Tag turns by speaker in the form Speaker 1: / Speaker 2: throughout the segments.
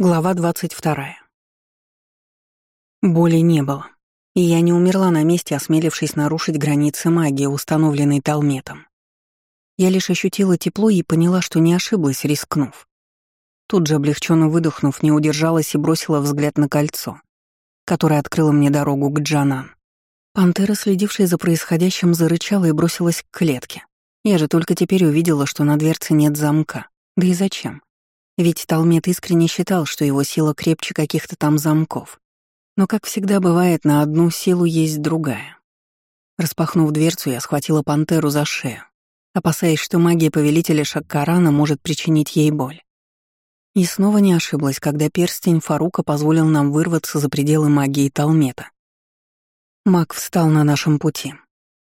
Speaker 1: Глава 22. Боли не было, и я не умерла на месте, осмелившись нарушить границы магии, установленной Талметом. Я лишь ощутила тепло и поняла, что не ошиблась, рискнув. Тут же, облегченно выдохнув, не удержалась и бросила взгляд на кольцо, которое открыло мне дорогу к Джанан. Пантера, следившая за происходящим, зарычала и бросилась к клетке. Я же только теперь увидела, что на дверце нет замка. Да и зачем? Ведь Талмет искренне считал, что его сила крепче каких-то там замков. Но, как всегда бывает, на одну силу есть другая. Распахнув дверцу, я схватила пантеру за шею, опасаясь, что магия повелителя Шаккарана может причинить ей боль. И снова не ошиблась, когда перстень Фарука позволил нам вырваться за пределы магии Талмета. Маг встал на нашем пути.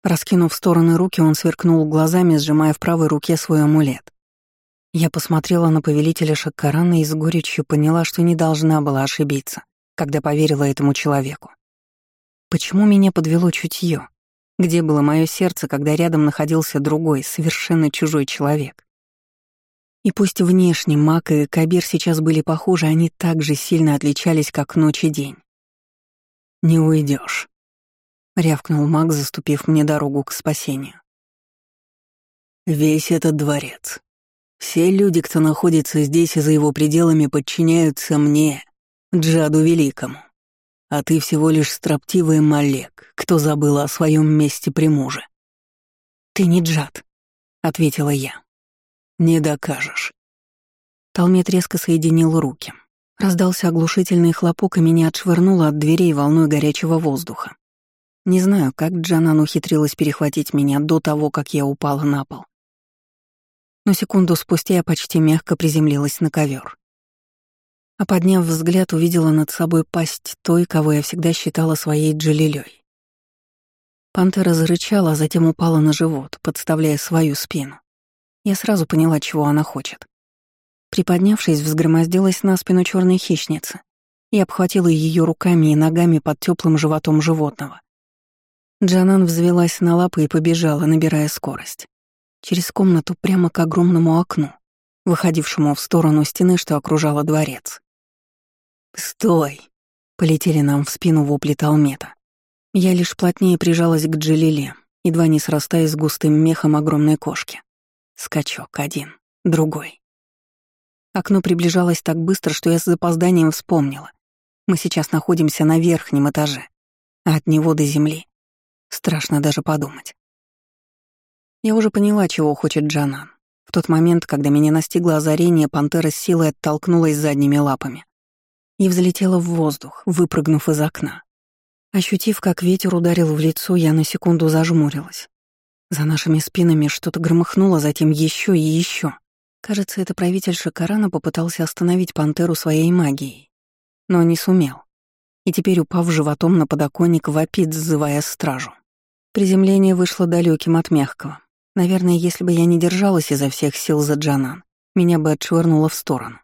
Speaker 1: Раскинув стороны руки, он сверкнул глазами, сжимая в правой руке свой амулет. Я посмотрела на повелителя Шаккарана и с горечью поняла, что не должна была ошибиться, когда поверила этому человеку. Почему меня подвело чутье? Где было мое сердце, когда рядом находился другой, совершенно чужой человек? И пусть внешне Мак и Кабир сейчас были похожи, они так же сильно отличались, как ночь и день. «Не уйдешь, рявкнул Мак, заступив мне дорогу к спасению. «Весь этот дворец, все люди, кто находится здесь и за его пределами, подчиняются мне, Джаду Великому. А ты всего лишь строптивый Малек, кто забыл о своем месте при муже. «Ты не Джад», — ответила я. «Не докажешь». Талмет резко соединил руки. Раздался оглушительный хлопок, и меня отшвырнуло от дверей волной горячего воздуха. Не знаю, как Джанан ухитрилась перехватить меня до того, как я упала на пол но секунду спустя я почти мягко приземлилась на ковер. А подняв взгляд, увидела над собой пасть той, кого я всегда считала своей Джалилей. Пантера зарычала, а затем упала на живот, подставляя свою спину. Я сразу поняла, чего она хочет. Приподнявшись, взгромоздилась на спину черной хищницы и обхватила ее руками и ногами под теплым животом животного. Джанан взвелась на лапы и побежала, набирая скорость через комнату прямо к огромному окну, выходившему в сторону стены, что окружала дворец. «Стой!» — полетели нам в спину вопли Талмета. Я лишь плотнее прижалась к Джалиле, едва не срастаясь с густым мехом огромной кошки. Скачок один, другой. Окно приближалось так быстро, что я с запозданием вспомнила. Мы сейчас находимся на верхнем этаже, а от него до земли. Страшно даже подумать. Я уже поняла, чего хочет Джанан. В тот момент, когда меня настигло озарение, пантера с силой оттолкнулась задними лапами и взлетела в воздух, выпрыгнув из окна. Ощутив, как ветер ударил в лицо, я на секунду зажмурилась. За нашими спинами что-то громыхнуло, затем еще и еще. Кажется, это правитель Шакарана попытался остановить пантеру своей магией, но не сумел. И теперь, упав животом на подоконник, вопит, сзывая стражу. Приземление вышло далеким от мягкого. Наверное, если бы я не держалась изо всех сил за Джанан, меня бы отшвырнуло в сторону.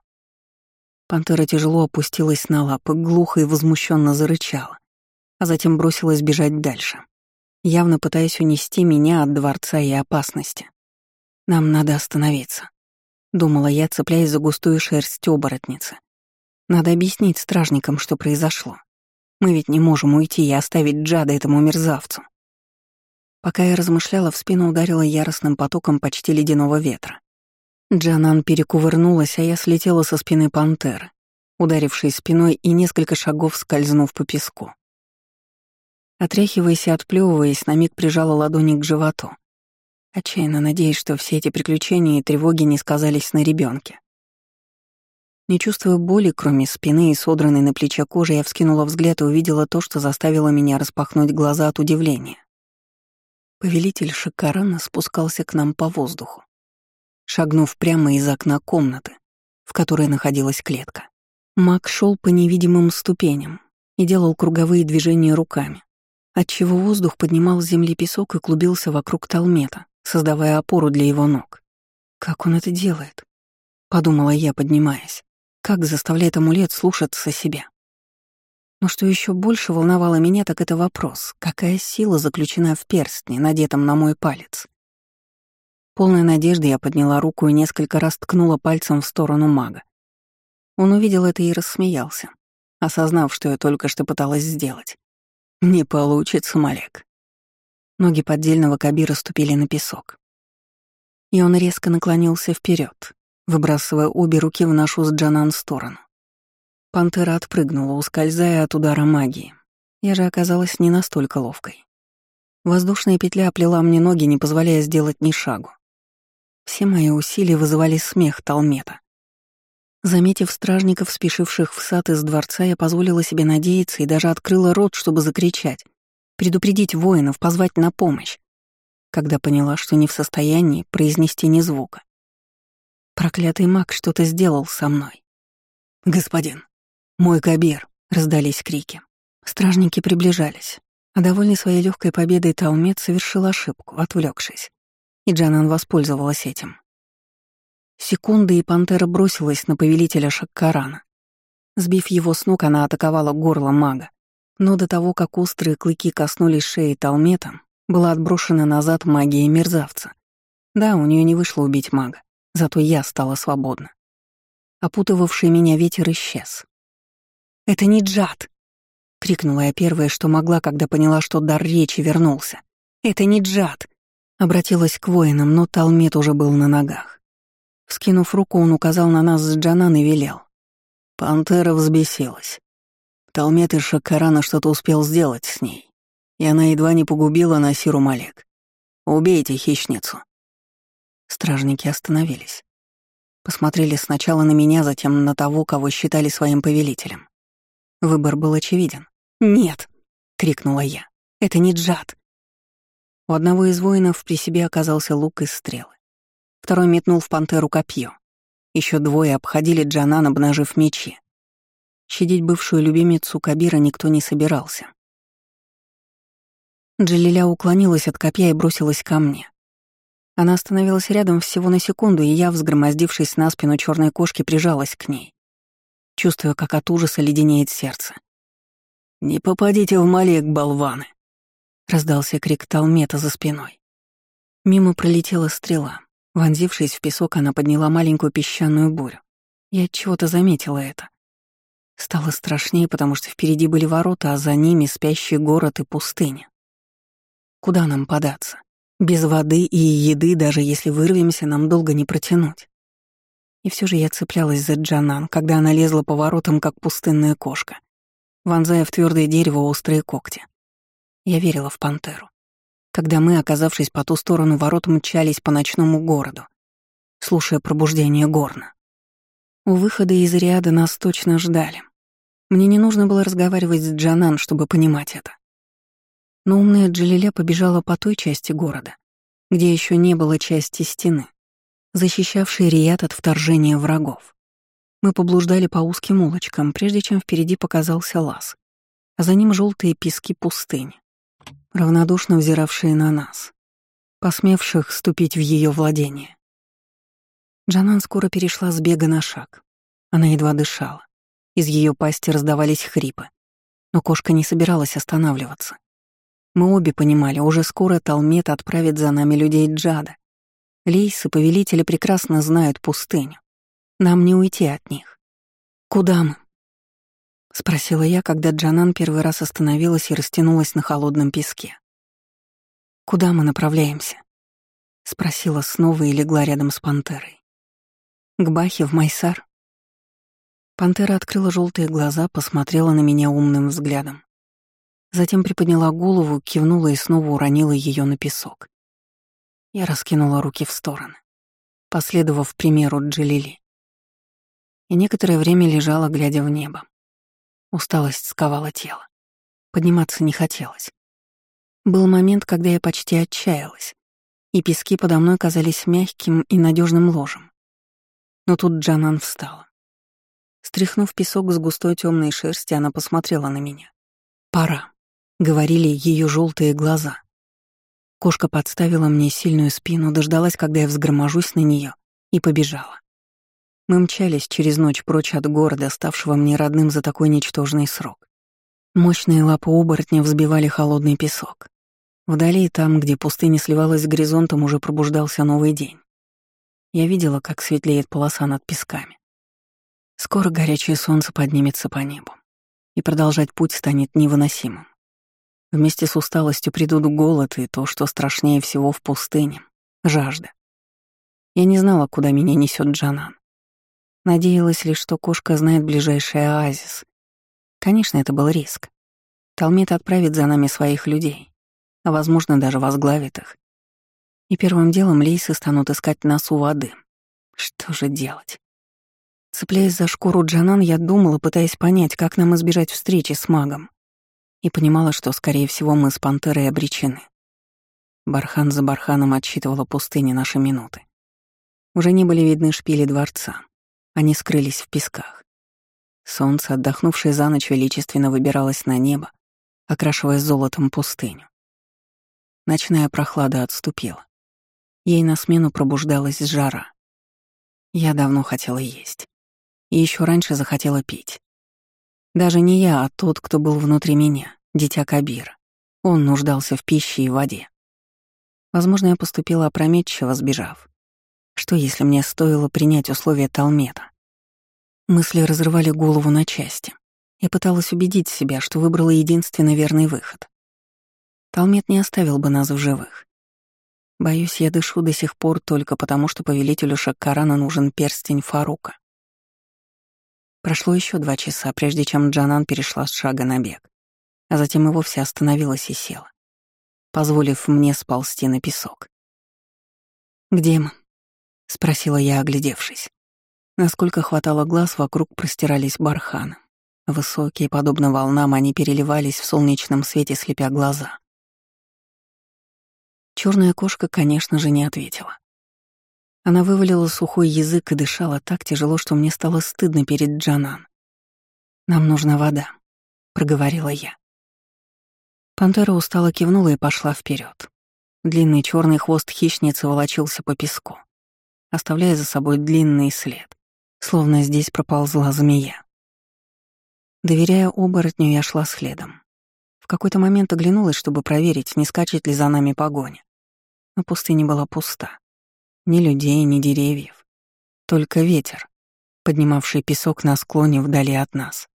Speaker 1: Пантера тяжело опустилась на лапы, глухо и возмущенно зарычала, а затем бросилась бежать дальше, явно пытаясь унести меня от дворца и опасности. «Нам надо остановиться», — думала я, цепляясь за густую шерсть оборотницы. «Надо объяснить стражникам, что произошло. Мы ведь не можем уйти и оставить Джада этому мерзавцу». Пока я размышляла, в спину ударила яростным потоком почти ледяного ветра. Джанан перекувырнулась, а я слетела со спины пантеры, ударившей спиной и несколько шагов скользнув по песку. Отряхиваясь и отплевываясь, на миг прижала ладони к животу, отчаянно надеясь, что все эти приключения и тревоги не сказались на ребенке. Не чувствуя боли, кроме спины и содранной на плече кожи, я вскинула взгляд и увидела то, что заставило меня распахнуть глаза от удивления. Повелитель Шакарана спускался к нам по воздуху, шагнув прямо из окна комнаты, в которой находилась клетка. Маг шел по невидимым ступеням и делал круговые движения руками, отчего воздух поднимал с земли песок и клубился вокруг Талмета, создавая опору для его ног. «Как он это делает?» — подумала я, поднимаясь. «Как заставляет амулет слушаться себя?» Но что еще больше волновало меня, так это вопрос, какая сила заключена в перстне, надетом на мой палец. Полной надежды я подняла руку и несколько раз ткнула пальцем в сторону мага. Он увидел это и рассмеялся, осознав, что я только что пыталась сделать. «Не получится, Малек». Ноги поддельного Кабира ступили на песок. И он резко наклонился вперед, выбрасывая обе руки в нашу с Джанан сторону. Пантера отпрыгнула, ускользая от удара магии. Я же оказалась не настолько ловкой. Воздушная петля оплела мне ноги, не позволяя сделать ни шагу. Все мои усилия вызывали смех Талмета. Заметив стражников, спешивших в сад из дворца, я позволила себе надеяться и даже открыла рот, чтобы закричать, предупредить воинов, позвать на помощь, когда поняла, что не в состоянии произнести ни звука. Проклятый маг что-то сделал со мной. «Господин, мой кабир!» — раздались крики. Стражники приближались, а довольный своей легкой победой Талмет совершил ошибку, отвлекшись. И Джанан воспользовалась этим. Секунды, и пантера бросилась на повелителя Шаккарана. Сбив его с ног, она атаковала горло мага. Но до того, как острые клыки коснулись шеи Талмета, была отброшена назад магия мерзавца. Да, у нее не вышло убить мага, зато я стала свободна. Опутывавший меня ветер исчез. «Это не Джад!» — крикнула я первое, что могла, когда поняла, что дар речи вернулся. «Это не Джад!» Обратилась к воинам, но Талмет уже был на ногах. Вскинув руку, он указал на нас с Джанан и велел. Пантера взбесилась. Талмет из Шакарана что-то успел сделать с ней, и она едва не погубила Насиру Малек. «Убейте хищницу». Стражники остановились. Посмотрели сначала на меня, затем на того, кого считали своим повелителем. Выбор был очевиден. «Нет!» — крикнула я. «Это не Джад!» У одного из воинов при себе оказался лук и стрелы. Второй метнул в пантеру копье. Еще двое обходили Джанан, обнажив мечи. Щадить бывшую любимицу Кабира никто не собирался. Джалиля уклонилась от копья и бросилась ко мне. Она остановилась рядом всего на секунду, и я, взгромоздившись на спину черной кошки, прижалась к ней, чувствуя, как от ужаса леденеет сердце. «Не попадите в Малек, болваны!» — раздался крик Талмета за спиной. Мимо пролетела стрела. Вонзившись в песок, она подняла маленькую песчаную бурю. Я от чего-то заметила это. Стало страшнее, потому что впереди были ворота, а за ними спящий город и пустыня. Куда нам податься? Без воды и еды, даже если вырвемся, нам долго не протянуть. И все же я цеплялась за Джанан, когда она лезла по воротам, как пустынная кошка, вонзая в твердое дерево острые когти. Я верила в пантеру когда мы, оказавшись по ту сторону ворот, мчались по ночному городу, слушая пробуждение горна. У выхода из Риада нас точно ждали. Мне не нужно было разговаривать с Джанан, чтобы понимать это. Но умная Джалиля побежала по той части города, где еще не было части стены, защищавшей Риад от вторжения врагов. Мы поблуждали по узким улочкам, прежде чем впереди показался лаз, а за ним желтые пески пустыни равнодушно взиравшие на нас, посмевших ступить в ее владение. Джанан скоро перешла с бега на шаг. Она едва дышала. Из ее пасти раздавались хрипы. Но кошка не собиралась останавливаться. Мы обе понимали, уже скоро Талмет отправит за нами людей Джада. Лейсы, повелители, прекрасно знают пустыню. Нам не уйти от них. Куда мы? — спросила я, когда Джанан первый раз остановилась и растянулась на холодном песке. «Куда мы направляемся?» — спросила снова и легла рядом с пантерой. «К Бахе в Майсар?» Пантера открыла желтые глаза, посмотрела на меня умным взглядом. Затем приподняла голову, кивнула и снова уронила ее на песок. Я раскинула руки в стороны, последовав примеру Джалили. И некоторое время лежала, глядя в небо. Усталость сковала тело. Подниматься не хотелось. Был момент, когда я почти отчаялась, и пески подо мной казались мягким и надежным ложем. Но тут Джанан встала. Стряхнув песок с густой темной шерсти, она посмотрела на меня. «Пора», — говорили ее желтые глаза. Кошка подставила мне сильную спину, дождалась, когда я взгроможусь на нее, и побежала. Мы мчались через ночь прочь от города, ставшего мне родным за такой ничтожный срок. Мощные лапы оборотня взбивали холодный песок. Вдали, там, где пустыня сливалась с горизонтом, уже пробуждался новый день. Я видела, как светлеет полоса над песками. Скоро горячее солнце поднимется по небу, и продолжать путь станет невыносимым. Вместе с усталостью придут голод и то, что страшнее всего в пустыне — жажда. Я не знала, куда меня несет Джанан. Надеялась лишь, что кошка знает ближайший оазис. Конечно, это был риск. Талмит отправит за нами своих людей, а, возможно, даже возглавит их. И первым делом лейсы станут искать нас у воды. Что же делать? Цепляясь за шкуру Джанан, я думала, пытаясь понять, как нам избежать встречи с магом. И понимала, что, скорее всего, мы с Пантерой обречены. Бархан за барханом отсчитывала пустыни наши минуты. Уже не были видны шпили дворца. Они скрылись в песках. Солнце, отдохнувшее за ночь, величественно выбиралось на небо, окрашивая золотом пустыню. Ночная прохлада отступила. Ей на смену пробуждалась жара. Я давно хотела есть и еще раньше захотела пить. Даже не я, а тот, кто был внутри меня, дитя Кабира. Он нуждался в пище и воде. Возможно, я поступила опрометчиво, сбежав. Что, если мне стоило принять условия Талмета? Мысли разрывали голову на части. Я пыталась убедить себя, что выбрала единственно верный выход. Талмет не оставил бы нас в живых. Боюсь, я дышу до сих пор только потому, что повелителю Шаккарана нужен перстень Фарука. Прошло еще два часа, прежде чем Джанан перешла с шага на бег, а затем и вовсе остановилась и села, позволив мне сползти на песок. «Где мы?» — спросила я, оглядевшись. Насколько хватало глаз, вокруг простирались барханы. Высокие, подобно волнам, они переливались в солнечном свете, слепя глаза. Черная кошка, конечно же, не ответила. Она вывалила сухой язык и дышала так тяжело, что мне стало стыдно перед Джанан. «Нам нужна вода», — проговорила я. Пантера устало кивнула и пошла вперед. Длинный черный хвост хищницы волочился по песку, оставляя за собой длинный след, словно здесь проползла змея. Доверяя оборотню, я шла следом. В какой-то момент оглянулась, чтобы проверить, не скачет ли за нами погоня. Но пустыня была пуста. Ни людей, ни деревьев. Только ветер, поднимавший песок на склоне вдали от нас.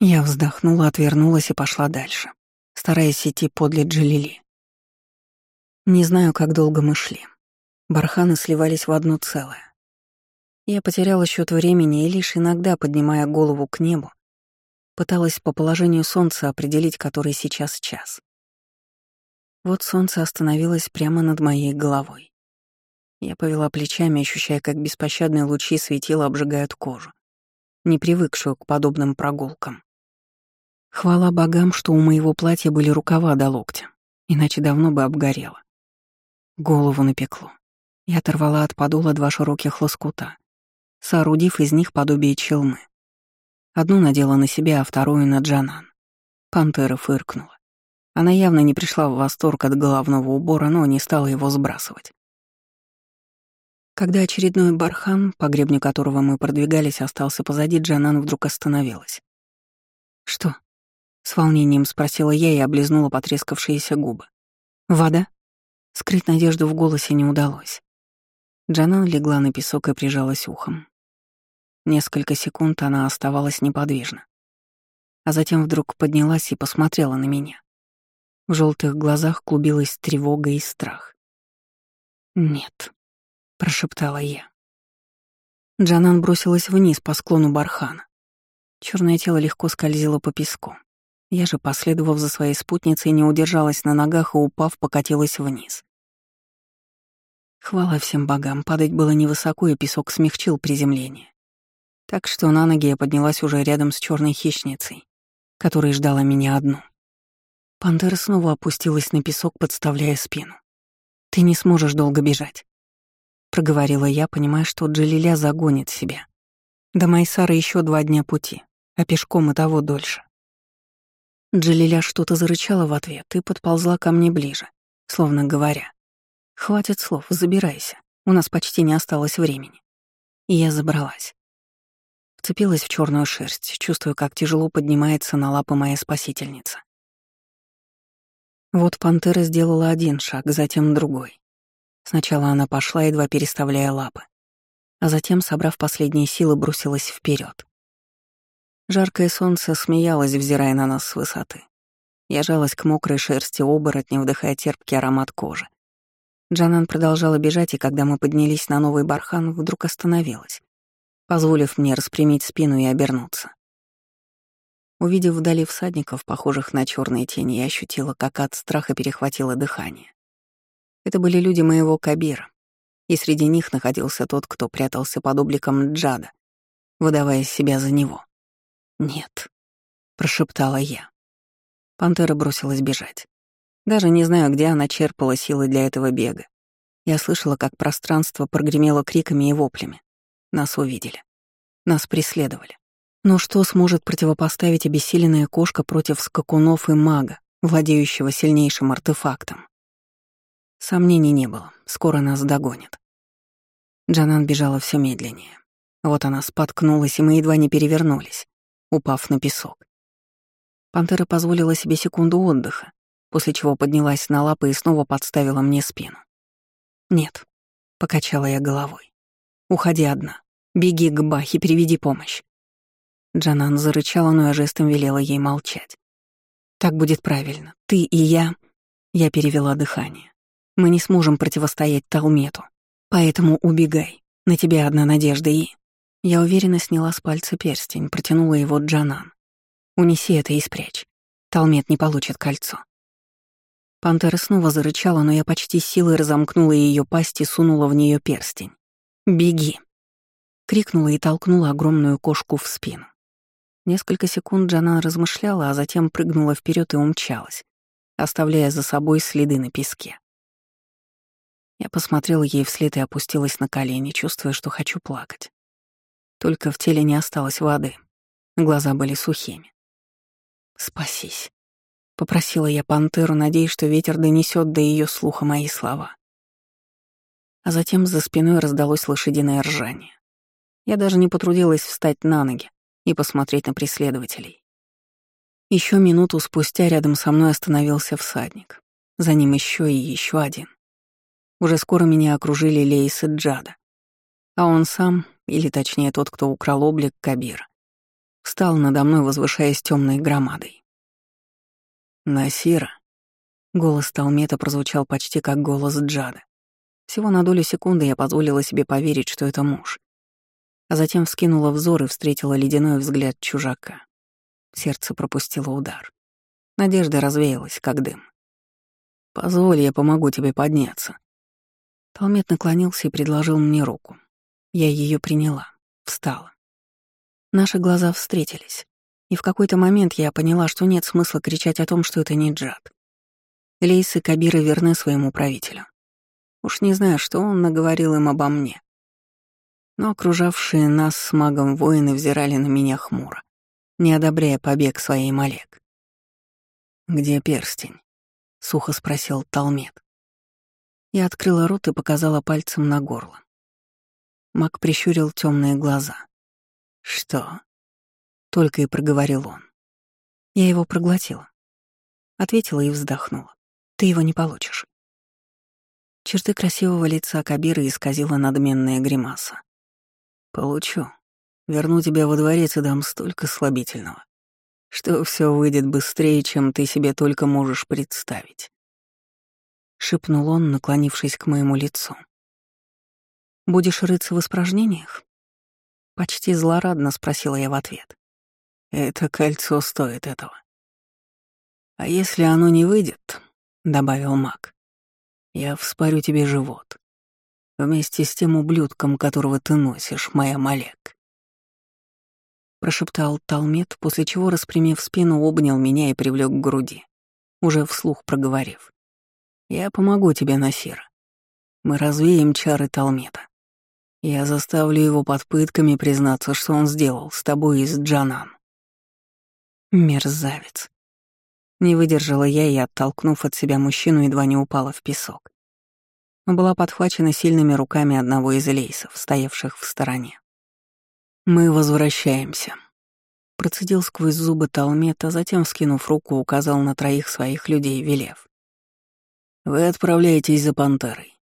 Speaker 1: Я вздохнула, отвернулась и пошла дальше, стараясь идти подле Джалили. Не знаю, как долго мы шли. Барханы сливались в одно целое. Я потеряла счет времени и лишь иногда, поднимая голову к небу, пыталась по положению солнца определить, который сейчас час. Вот солнце остановилось прямо над моей головой. Я повела плечами, ощущая, как беспощадные лучи светила обжигают кожу, не привыкшую к подобным прогулкам. Хвала богам, что у моего платья были рукава до локтя, иначе давно бы обгорело. Голову напекло. Я оторвала от подола два широких лоскута, соорудив из них подобие челмы. Одну надела на себя, а вторую — на Джанан. Пантера фыркнула. Она явно не пришла в восторг от головного убора, но не стала его сбрасывать. Когда очередной бархан, по гребню которого мы продвигались, остался позади, Джанан вдруг остановилась. «Что?» — с волнением спросила я и облизнула потрескавшиеся губы. «Вода?» Скрыть надежду в голосе не удалось. Джанан легла на песок и прижалась ухом. Несколько секунд она оставалась неподвижна. А затем вдруг поднялась и посмотрела на меня. В желтых глазах клубилась тревога и страх. «Нет», — прошептала я. Джанан бросилась вниз по склону бархана. Черное тело легко скользило по песку. Я же, последовав за своей спутницей, не удержалась на ногах и, упав, покатилась вниз. Хвала всем богам, падать было невысоко, и песок смягчил приземление. Так что на ноги я поднялась уже рядом с черной хищницей, которая ждала меня одну. Пантера снова опустилась на песок, подставляя спину. «Ты не сможешь долго бежать. — проговорила я, понимая, что Джалиля загонит себя. До Майсара еще два дня пути, а пешком и того дольше. Джалиля что-то зарычала в ответ и подползла ко мне ближе, словно говоря. «Хватит слов, забирайся, у нас почти не осталось времени». И я забралась. Вцепилась в черную шерсть, чувствуя, как тяжело поднимается на лапы моя спасительница. Вот пантера сделала один шаг, затем другой. Сначала она пошла, едва переставляя лапы. а затем, собрав последние силы, бросилась вперед. Жаркое солнце смеялось, взирая на нас с высоты. Я жалась к мокрой шерсти оборотня, вдыхая терпкий аромат кожи. Джанан продолжала бежать, и когда мы поднялись на новый бархан, вдруг остановилась, позволив мне распрямить спину и обернуться. Увидев вдали всадников, похожих на черные тени, я ощутила, как от страха перехватило дыхание. Это были люди моего Кабира, и среди них находился тот, кто прятался под обликом Джада, выдавая себя за него. «Нет», — прошептала я. Пантера бросилась бежать. Даже не знаю, где она черпала силы для этого бега. Я слышала, как пространство прогремело криками и воплями. Нас увидели. Нас преследовали. Но что сможет противопоставить обессиленная кошка против скакунов и мага, владеющего сильнейшим артефактом? Сомнений не было, скоро нас догонят. Джанан бежала все медленнее. Вот она споткнулась, и мы едва не перевернулись, упав на песок. Пантера позволила себе секунду отдыха, после чего поднялась на лапы и снова подставила мне спину. «Нет», — покачала я головой. «Уходи одна. Беги к Бахе, приведи помощь». Джанан зарычала, но я жестом велела ей молчать. «Так будет правильно. Ты и я...» Я перевела дыхание. «Мы не сможем противостоять Талмету. Поэтому убегай. На тебя одна надежда и...» Я уверенно сняла с пальца перстень, протянула его Джанан. «Унеси это и спрячь. Талмет не получит кольцо». Пантера снова зарычала, но я почти силой разомкнула ее пасть и сунула в нее перстень. «Беги!» Крикнула и толкнула огромную кошку в спину. Несколько секунд Джанан размышляла, а затем прыгнула вперед и умчалась, оставляя за собой следы на песке. Я посмотрела ей вслед и опустилась на колени, чувствуя, что хочу плакать. Только в теле не осталось воды. Глаза были сухими. «Спасись», — попросила я пантеру, надеясь, что ветер донесет до ее слуха мои слова. А затем за спиной раздалось лошадиное ржание. Я даже не потрудилась встать на ноги, и посмотреть на преследователей. Еще минуту спустя рядом со мной остановился всадник. За ним еще и еще один. Уже скоро меня окружили Лейс и Джада. А он сам, или точнее тот, кто украл облик Кабира, встал надо мной, возвышаясь темной громадой. «Насира», — голос Талмета прозвучал почти как голос Джада. Всего на долю секунды я позволила себе поверить, что это муж а затем вскинула взор и встретила ледяной взгляд чужака. Сердце пропустило удар. Надежда развеялась, как дым. «Позволь, я помогу тебе подняться». Талмет наклонился и предложил мне руку. Я ее приняла, встала. Наши глаза встретились, и в какой-то момент я поняла, что нет смысла кричать о том, что это не Джад. Лейс и Кабира верны своему правителю. Уж не знаю, что он наговорил им обо мне, но окружавшие нас с магом воины взирали на меня хмуро, не одобряя побег своей Малек. «Где перстень?» — сухо спросил Талмет. Я открыла рот и показала пальцем на горло. Маг прищурил темные глаза. «Что?» — только и проговорил он. Я его проглотила. Ответила и вздохнула. «Ты его не получишь». Черты красивого лица Кабира исказила надменная гримаса. Получу. Верну тебя во дворец и дам столько слабительного, что все выйдет быстрее, чем ты себе только можешь представить. Шепнул он, наклонившись к моему лицу. «Будешь рыться в испражнениях?» Почти злорадно спросила я в ответ. «Это кольцо стоит этого». «А если оно не выйдет», — добавил маг, — «я вспорю тебе живот. Вместе с тем ублюдком, которого ты носишь, моя Малек. Прошептал Талмет, после чего, распрямив спину, обнял меня и привлек к груди, уже вслух проговорив. «Я помогу тебе, Насир. Мы развеем чары Талмета. Я заставлю его под пытками признаться, что он сделал с тобой из Джанан». Мерзавец. Не выдержала я и, оттолкнув от себя мужчину, едва не упала в песок была подхвачена сильными руками одного из лейсов, стоявших в стороне. «Мы возвращаемся», — процедил сквозь зубы Талмет, а затем, скинув руку, указал на троих своих людей, велев. «Вы отправляетесь за пантерой.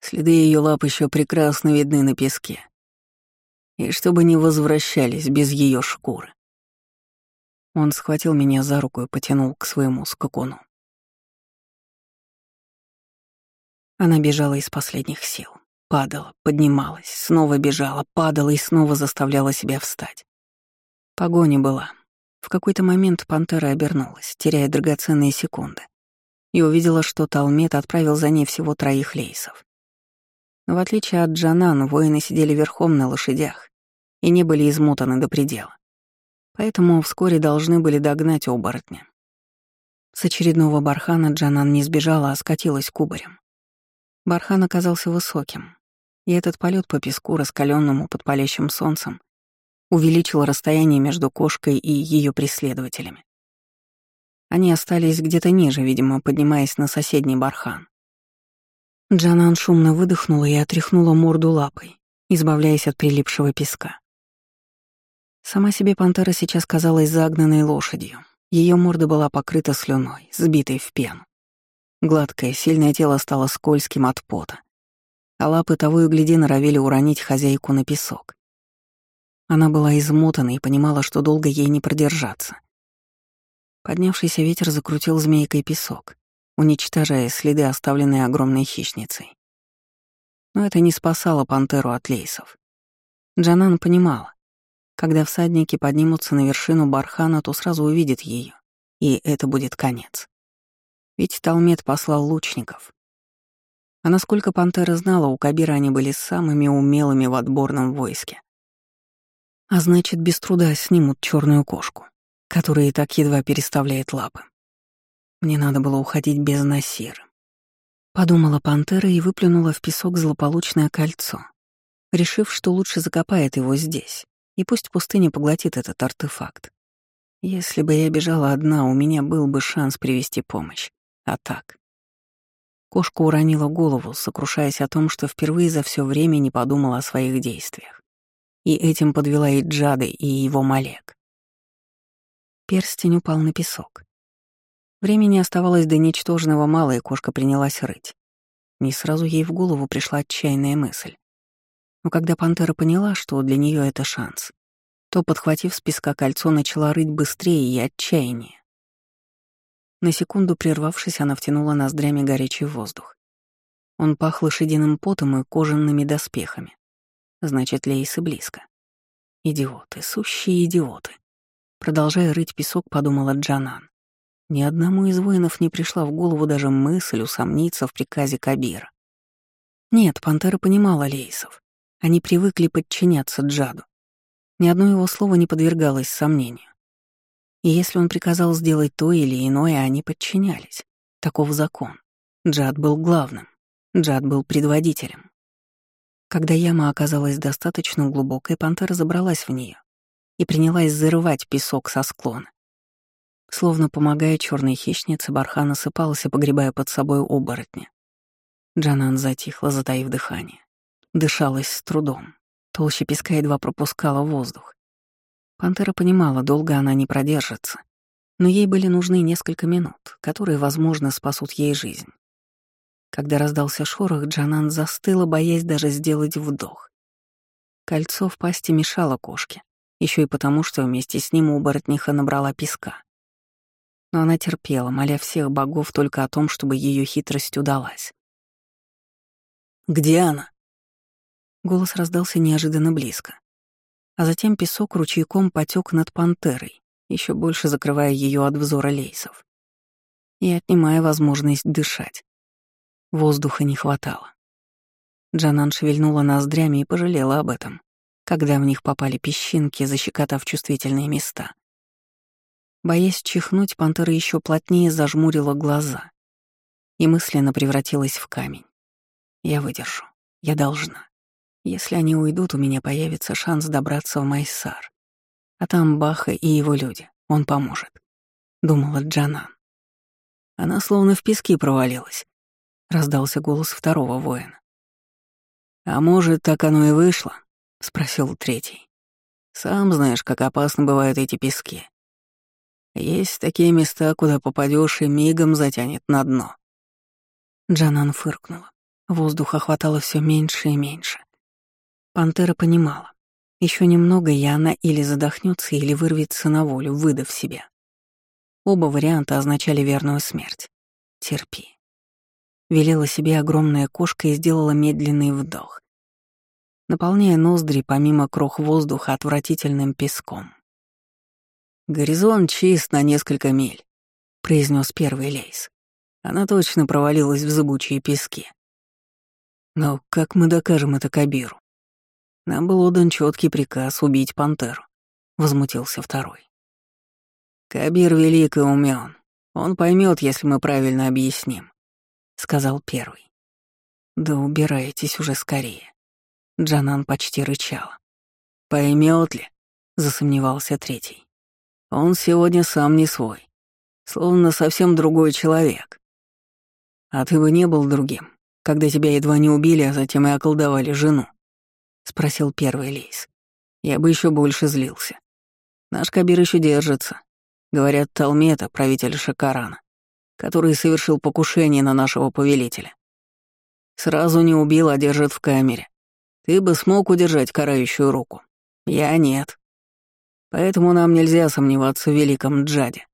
Speaker 1: Следы ее лап еще прекрасно видны на песке, И чтобы не возвращались без ее шкуры. Он схватил меня за руку и потянул к своему скакуну. Она бежала из последних сил. Падала, поднималась, снова бежала, падала и снова заставляла себя встать. Погоня была. В какой-то момент пантера обернулась, теряя драгоценные секунды, и увидела, что Талмет отправил за ней всего троих лейсов. Но в отличие от Джанан, воины сидели верхом на лошадях и не были измотаны до предела. Поэтому вскоре должны были догнать оборотня. С очередного бархана Джанан не сбежала, а скатилась кубарем. Бархан оказался высоким, и этот полет по песку, раскаленному под палящим солнцем, увеличил расстояние между кошкой и ее преследователями. Они остались где-то ниже, видимо, поднимаясь на соседний бархан. Джанан шумно выдохнула и отряхнула морду лапой, избавляясь от прилипшего песка. Сама себе пантера сейчас казалась загнанной лошадью. Ее морда была покрыта слюной, сбитой в пену. Гладкое, сильное тело стало скользким от пота, а лапы того и гляди норовили уронить хозяйку на песок. Она была измотана и понимала, что долго ей не продержаться. Поднявшийся ветер закрутил змейкой песок, уничтожая следы, оставленные огромной хищницей. Но это не спасало пантеру от лейсов. Джанан понимала, когда всадники поднимутся на вершину бархана, то сразу увидят ее, и это будет конец. Ведь Талмет послал лучников. А насколько Пантера знала, у Кабира они были самыми умелыми в отборном войске. А значит, без труда снимут черную кошку, которая и так едва переставляет лапы. Мне надо было уходить без Насира. Подумала пантера и выплюнула в песок злополучное кольцо, решив, что лучше закопает его здесь, и пусть пустыня поглотит этот артефакт. Если бы я бежала одна, у меня был бы шанс привести помощь. А так. Кошка уронила голову, сокрушаясь о том, что впервые за все время не подумала о своих действиях. И этим подвела и Джады, и его Малек. Перстень упал на песок. Времени оставалось до ничтожного мало, и кошка принялась рыть. Не сразу ей в голову пришла отчаянная мысль. Но когда пантера поняла, что для нее это шанс, то, подхватив с песка кольцо, начала рыть быстрее и отчаяннее. На секунду прервавшись, она втянула ноздрями горячий воздух. Он пах лошадиным потом и кожаными доспехами. Значит, Лейсы близко. Идиоты, сущие идиоты. Продолжая рыть песок, подумала Джанан. Ни одному из воинов не пришла в голову даже мысль усомниться в приказе Кабира. Нет, пантера понимала Лейсов. Они привыкли подчиняться Джаду. Ни одно его слово не подвергалось сомнению. И если он приказал сделать то или иное, они подчинялись. Таков закон. Джад был главным. Джад был предводителем. Когда яма оказалась достаточно глубокой, пантера забралась в нее и принялась зарывать песок со склона. Словно помогая черной хищнице, бархан осыпался, погребая под собой оборотня. Джанан затихла, затаив дыхание. Дышалась с трудом. Толща песка едва пропускала воздух. Пантера понимала, долго она не продержится, но ей были нужны несколько минут, которые, возможно, спасут ей жизнь. Когда раздался шорох, Джанан застыла, боясь даже сделать вдох. Кольцо в пасти мешало кошке, еще и потому, что вместе с ним оборотниха набрала песка. Но она терпела, моля всех богов только о том, чтобы ее хитрость удалась. «Где она?» Голос раздался неожиданно близко. А затем песок ручейком потек над пантерой, еще больше закрывая ее от взора лейсов. И отнимая возможность дышать. Воздуха не хватало. Джанан шевельнула ноздрями и пожалела об этом, когда в них попали песчинки, защекотав чувствительные места. Боясь чихнуть, пантера еще плотнее зажмурила глаза и мысленно превратилась в камень. Я выдержу. Я должна. Если они уйдут, у меня появится шанс добраться в Майсар. А там Баха и его люди. Он поможет. Думала Джанан. Она словно в пески провалилась. Раздался голос второго воина. «А может, так оно и вышло?» — спросил третий. «Сам знаешь, как опасны бывают эти пески. Есть такие места, куда попадешь и мигом затянет на дно». Джанан фыркнула. Воздуха хватало все меньше и меньше. Пантера понимала. Еще немного, и она или задохнется, или вырвется на волю, выдав себя. Оба варианта означали верную смерть. Терпи. Велела себе огромная кошка и сделала медленный вдох, наполняя ноздри помимо крох воздуха отвратительным песком. «Горизонт чист на несколько миль», — произнес первый лейс. Она точно провалилась в зыбучие пески. «Но как мы докажем это Кабиру?» Нам был отдан четкий приказ убить пантеру, возмутился второй. Кабир велик и умен. Он поймет, если мы правильно объясним, сказал первый. Да убирайтесь уже скорее. Джанан почти рычала. Поймет ли? засомневался третий. Он сегодня сам не свой, словно совсем другой человек. А ты бы не был другим, когда тебя едва не убили, а затем и околдовали жену. — спросил первый Лейс. «Я бы еще больше злился. Наш Кабир еще держится. Говорят, Талмета, правитель Шакарана, который совершил покушение на нашего повелителя. Сразу не убил, а держит в камере. Ты бы смог удержать карающую руку. Я нет. Поэтому нам нельзя сомневаться в великом Джаде.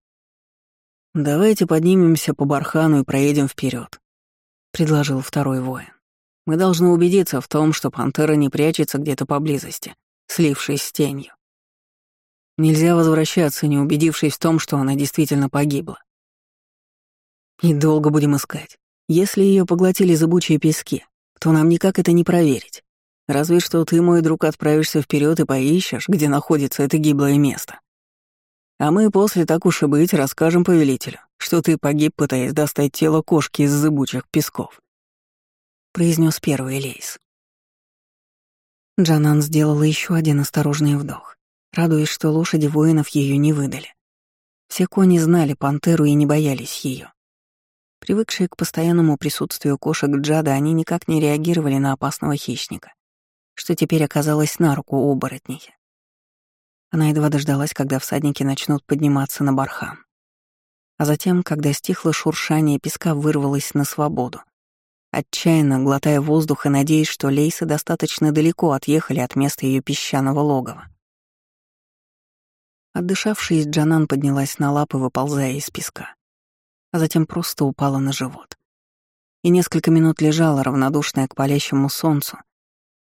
Speaker 1: Давайте поднимемся по бархану и проедем вперед, предложил второй воин. Мы должны убедиться в том, что пантера не прячется где-то поблизости, слившись с тенью. Нельзя возвращаться, не убедившись в том, что она действительно погибла. И долго будем искать. Если ее поглотили зыбучие пески, то нам никак это не проверить. Разве что ты, мой друг, отправишься вперед и поищешь, где находится это гиблое место. А мы после, так уж и быть, расскажем повелителю, что ты погиб, пытаясь достать тело кошки из зыбучих песков произнес первый Лейс. Джанан сделала еще один осторожный вдох, радуясь, что лошади воинов ее не выдали. Все кони знали пантеру и не боялись ее. Привыкшие к постоянному присутствию кошек Джада, они никак не реагировали на опасного хищника, что теперь оказалось на руку оборотнихе. Она едва дождалась, когда всадники начнут подниматься на бархан. А затем, когда стихло шуршание песка, вырвалась на свободу отчаянно глотая воздух и надеясь, что лейсы достаточно далеко отъехали от места ее песчаного логова. Отдышавшись, Джанан поднялась на лапы, выползая из песка, а затем просто упала на живот. И несколько минут лежала, равнодушная к палящему солнцу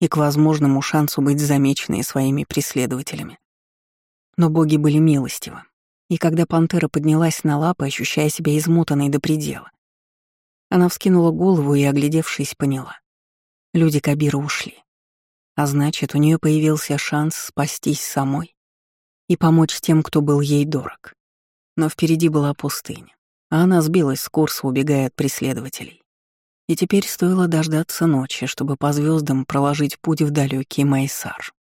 Speaker 1: и к возможному шансу быть замеченной своими преследователями. Но боги были милостивы, и когда пантера поднялась на лапы, ощущая себя измотанной до предела, она вскинула голову и, оглядевшись, поняла. Люди Кабира ушли. А значит, у нее появился шанс спастись самой и помочь тем, кто был ей дорог. Но впереди была пустыня, а она сбилась с курса, убегая от преследователей. И теперь стоило дождаться ночи, чтобы по звездам проложить путь в далекий Майсар.